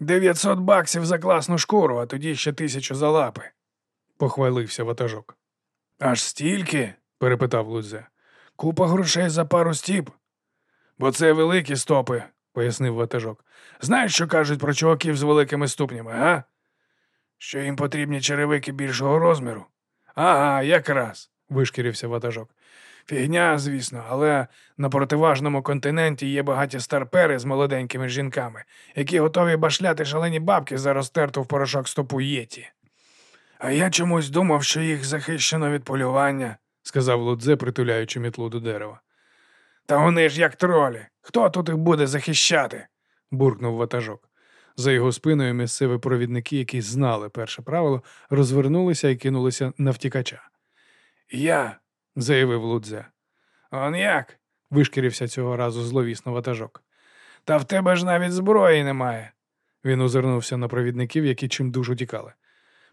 Дев'ятсот баксів за класну шкуру, а тоді ще тисячу за лапи, похвалився ватажок. Аж стільки? перепитав Лудзе. Купа грошей за пару стіп. Бо це великі стопи, пояснив ватажок. Знаєш, що кажуть про чуваків з великими ступнями, га? Що їм потрібні черевики більшого розміру? Ага, якраз, вишкірився ватажок. Фігня, звісно, але на противажному континенті є багаті старпери з молоденькими жінками, які готові башляти шалені бабки за розтерту в порошок стопу єті. А я чомусь думав, що їх захищено від полювання, сказав Лудзе, притуляючи мітлу до дерева. Та вони ж як тролі. Хто тут їх буде захищати? буркнув ватажок. За його спиною місцеві провідники, які знали перше правило, розвернулися і кинулися на втікача. Я, заявив Лудзе. Он як? вишкірився цього разу зловісно ватажок. Та в тебе ж навіть зброї немає. Він озирнувся на провідників, які чим дуже тікали.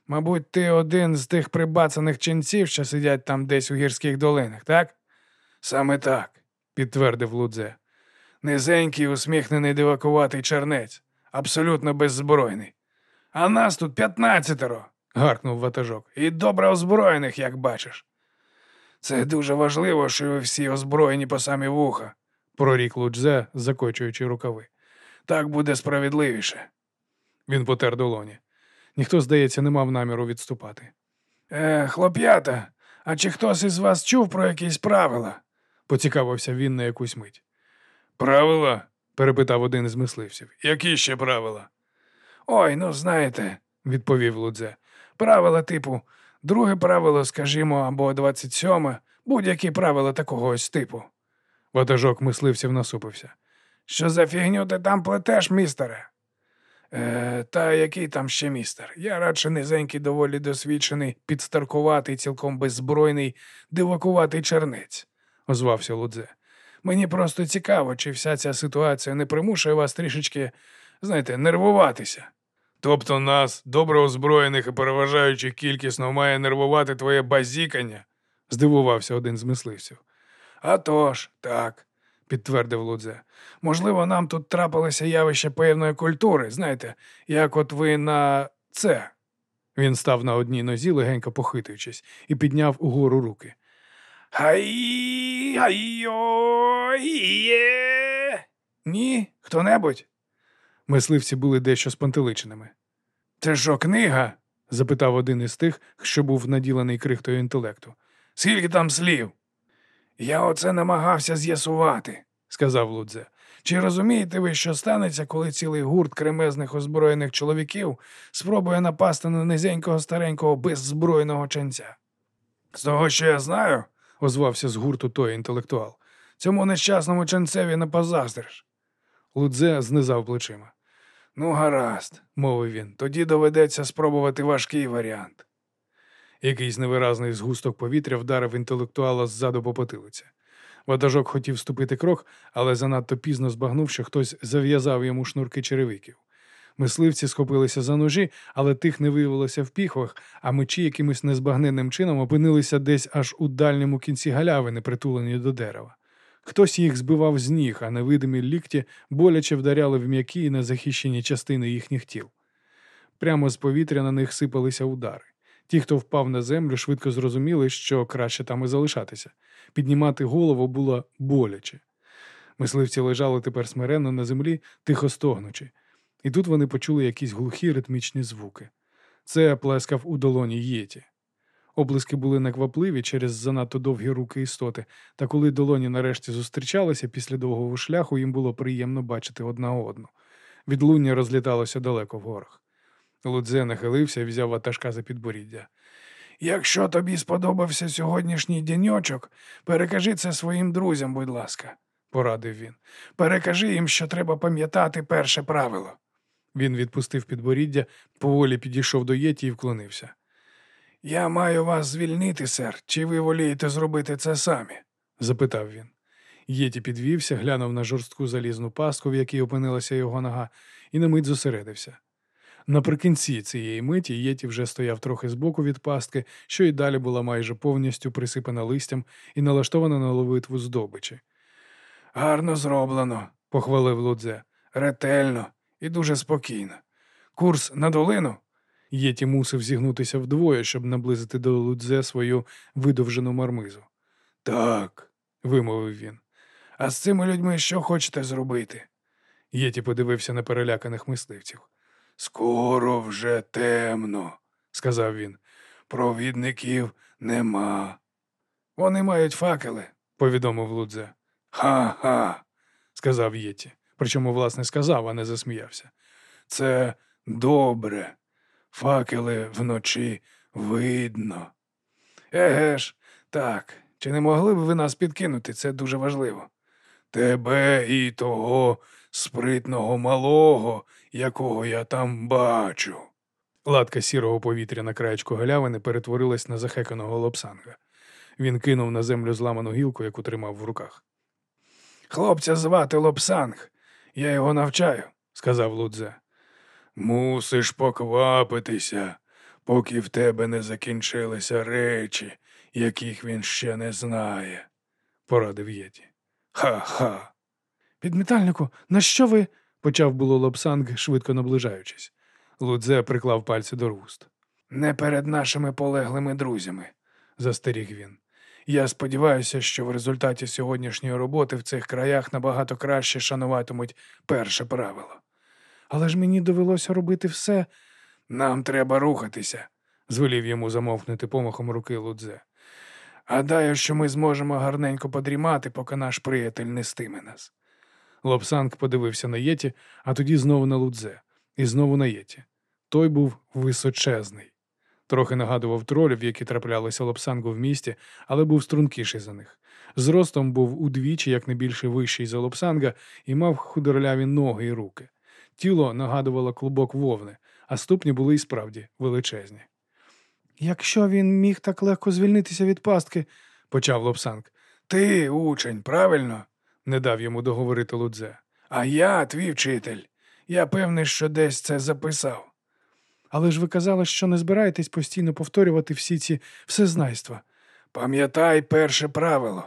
Мабуть, ти один з тих прибацаних ченців, що сидять там десь у гірських долинах, так? Саме так, підтвердив Лудзе. Низенький, усміхнений дивакуватий чернець, абсолютно беззбройний. А нас тут п'ятнадцятеро, гаркнув ватажок, і добре озброєних, як бачиш. Це дуже важливо, що ви всі озброєні по самі вуха, прорік Лудзе, закочуючи рукави. Так буде справедливіше. Він потер долоні. Ніхто, здається, не мав наміру відступати. Е, хлоп'ята, а чи хтось із вас чув про якісь правила? Поцікавився він на якусь мить. Правила? перепитав один із мисливців. Які ще правила? Ой, ну знаєте, відповів Лудзе. правила типу, друге правило, скажімо, або 27, будь-які правила такого ось типу. Ватажок мисливців насупився. Що за фігню ти там плетеш, містере? Е, та який там ще містер? Я радше низенький, доволі досвідчений, підстаркуватий, цілком беззбройний, дивакуватий чернець, озвався Лудзе. Мені просто цікаво, чи вся ця ситуація не примушує вас трішечки, знаєте, нервуватися. Тобто нас, добре озброєних і переважаючих кількісно, має нервувати твоє базікання? здивувався один з мисливців. «А тож, так, підтвердив Лудзе. Можливо, нам тут трапилося явище певної культури, знаєте, як от ви на це. Він став на одній нозі, легенько похитуючись, і підняв угору руки. Хай, гайо, є. Ні, хто-небудь? Мисливці були дещо спантеличеними. Це що, книга? запитав один із тих, що був наділений крихтою інтелекту. Скільки там слів? Я оце намагався з'ясувати, сказав Лудзе. Чи розумієте ви, що станеться, коли цілий гурт кремезних озброєних чоловіків спробує напасти на низенького старенького беззбройного ченця? З того, що я знаю, озвався з гурту той інтелектуал. Цьому нещасному ченцеві не позаздриш. Лудзе знизав плечима. Ну, гаразд, мовив він, тоді доведеться спробувати важкий варіант. Якийсь невиразний згусток повітря вдарив інтелектуала ззаду по потилиці. Ватажок хотів ступити крок, але занадто пізно збагнув, що хтось зав'язав йому шнурки черевиків. Мисливці схопилися за ножі, але тих не виявилося в піхвах, а мечі якимось незбагненним чином опинилися десь аж у дальньому кінці галявини, притулені до дерева. Хтось їх збивав з ніг, а невидимі лікті боляче вдаряли в м'які і незахищені частини їхніх тіл. Прямо з повітря на них сипалися удари. Ті, хто впав на землю, швидко зрозуміли, що краще там і залишатися. Піднімати голову було боляче. Мисливці лежали тепер смиренно на землі, тихо стогнучи, і тут вони почули якісь глухі ритмічні звуки. Це плескав у долоні єті. Облиски були неквапливі через занадто довгі руки істоти, та коли долоні нарешті зустрічалися після довгого шляху, їм було приємно бачити одна одну. Відлуння розліталося далеко в горах. Лудзе нахилився і взяв ватажка за підборіддя. Якщо тобі сподобався сьогоднішній деньочок, перекажи це своїм друзям, будь ласка, порадив він. Перекажи їм, що треба пам'ятати перше правило. Він відпустив підборіддя, поволі підійшов до Єті і вклонився. Я маю вас звільнити, сер, чи ви волієте зробити це самі? запитав він. Єті підвівся, глянув на жорстку залізну пастку, в якій опинилася його нога, і на мить зосередився. Наприкінці цієї миті Єті вже стояв трохи збоку від пастки, що й далі була майже повністю присипана листям і налаштована на ловитву здобичі. Гарно зроблено, похвалив Лудзе. Ретельно і дуже спокійно. Курс на долину. Єті мусив зігнутися вдвоє, щоб наблизити до Лудзе свою видовжену мармизу. Так, вимовив він. А з цими людьми що хочете зробити? Єті подивився на переляканих мисливців. Скоро вже темно, сказав він. Провідників нема. Вони мають факели, повідомив Лудзе. Ха-ха, сказав Єті. Причому, власне, сказав, а не засміявся. Це добре. Факели вночі видно. Еге ж, так. Чи не могли б ви нас підкинути? Це дуже важливо. Тебе і того спритного малого, якого я там бачу. Латка сірого повітря на краєчку галявини перетворилась на захеканого лопсанга. Він кинув на землю зламану гілку, яку тримав в руках. Хлопця звати Лопсанг. Я його навчаю, сказав Лудзе. Мусиш поквапитися, поки в тебе не закінчилися речі, яких він ще не знає, порадив Єті. Ха-ха. Підмітальнику, на що ви? Почав було Лобсанг, швидко наближаючись. Лудзе приклав пальці до руст. Не перед нашими полеглими друзями, застеріг він. Я сподіваюся, що в результаті сьогоднішньої роботи в цих краях набагато краще шануватимуть перше правило. Але ж мені довелося робити все. Нам треба рухатися, звелів йому замовкнути помахом руки Лудзе. Гадаю, що ми зможемо гарненько подрімати, поки наш приятель не стиме нас. Лобсанг подивився на Єті, а тоді знову на Лудзе, і знову на Єті. Той був височезний. Трохи нагадував тролів, які траплялися Лобсангу в місті, але був стрункіший за них. Зростом був удвічі, як не більше вищий за Лобсанга, і мав худорляві ноги і руки. Тіло нагадувало клубок вовни, а ступні були і справді величезні. Якщо він міг так легко звільнитися від пастки, почав Лобсанг. Ти, учень, правильно? Не дав йому договорити Лудзе. А я, твій вчитель. Я певний, що десь це записав. але ж ви казали, що не збираєтесь постійно повторювати всі ці всезнайства. Пам'ятай перше правило.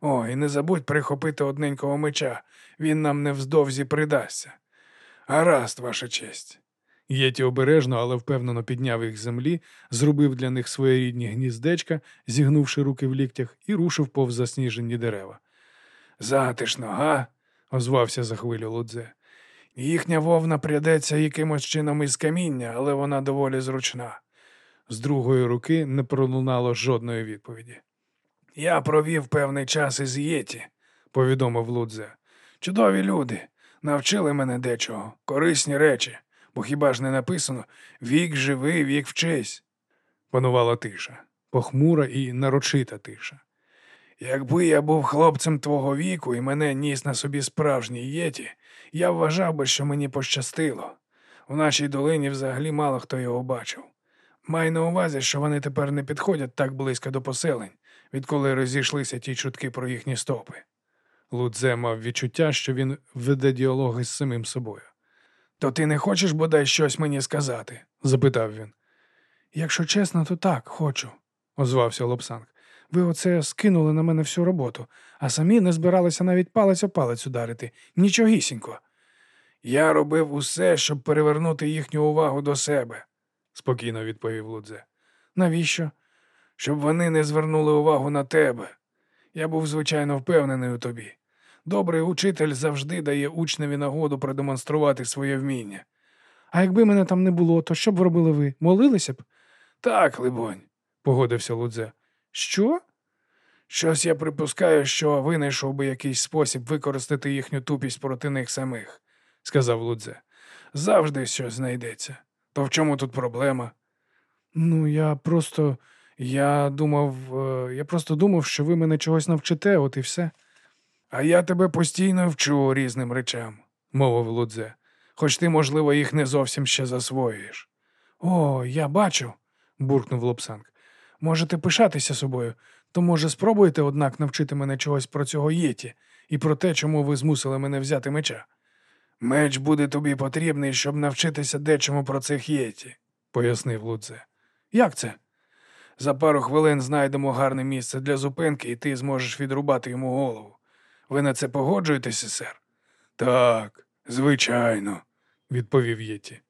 О, і не забудь прихопити одненького меча, він нам невздовзі придасться. Гаразд, ваша честь. Єті обережно, але впевнено підняв їх з землі, зробив для них своєрідні гніздечка, зігнувши руки в ліктях, і рушив повз засніжені дерева. Затишно, га? озвався за хвилю Лудзе. Їхня вовна прядеться якимось чином із каміння, але вона доволі зручна. З другої руки не пролунало жодної відповіді. Я провів певний час із Єті, повідомив Лудзе. Чудові люди, навчили мене дечого, корисні речі, бо хіба ж не написано вік живий, вік вчись. Панувала тиша, похмура і нарочита тиша. Якби я був хлопцем твого віку і мене ніс на собі справжній єті, я вважав би, що мені пощастило. У нашій долині взагалі мало хто його бачив. Май на увазі, що вони тепер не підходять так близько до поселень, відколи розійшлися ті чутки про їхні стопи. Лудзе мав відчуття, що він веде діалоги з самим собою. То ти не хочеш бодай щось мені сказати? запитав він. Якщо чесно, то так, хочу, озвався Лобсанг. Ви оце скинули на мене всю роботу, а самі не збиралися навіть палець о палець ударити. Нічогісінько. Я робив усе, щоб перевернути їхню увагу до себе, спокійно відповів Лудзе. Навіщо? Щоб вони не звернули увагу на тебе. Я був звичайно впевнений у тобі. Добрий учитель завжди дає учневі нагоду продемонструвати своє вміння. А якби мене там не було, то що б робили ви? Молилися б? Так, либонь, погодився Лудзе. Що? Щось я припускаю, що винайшов би якийсь спосіб використати їхню тупість проти них самих, сказав Лудзе. Завжди щось знайдеться. То в чому тут проблема? Ну, я просто. Я думав, е, я просто думав, що ви мене чогось навчите, от і все. А я тебе постійно вчу різним речам, мовив Лудзе, хоч ти, можливо, їх не зовсім ще засвоюєш. О, я бачу, буркнув Лобсанг. Можете пишатися собою, то, може, спробуєте, однак, навчити мене чогось про цього єті і про те, чому ви змусили мене взяти меча. Меч буде тобі потрібний, щоб навчитися дечому про цих єті, пояснив Лудзе. Як це? За пару хвилин знайдемо гарне місце для зупинки, і ти зможеш відрубати йому голову. Ви на це погоджуєтеся, сер? Так, звичайно, відповів Єті.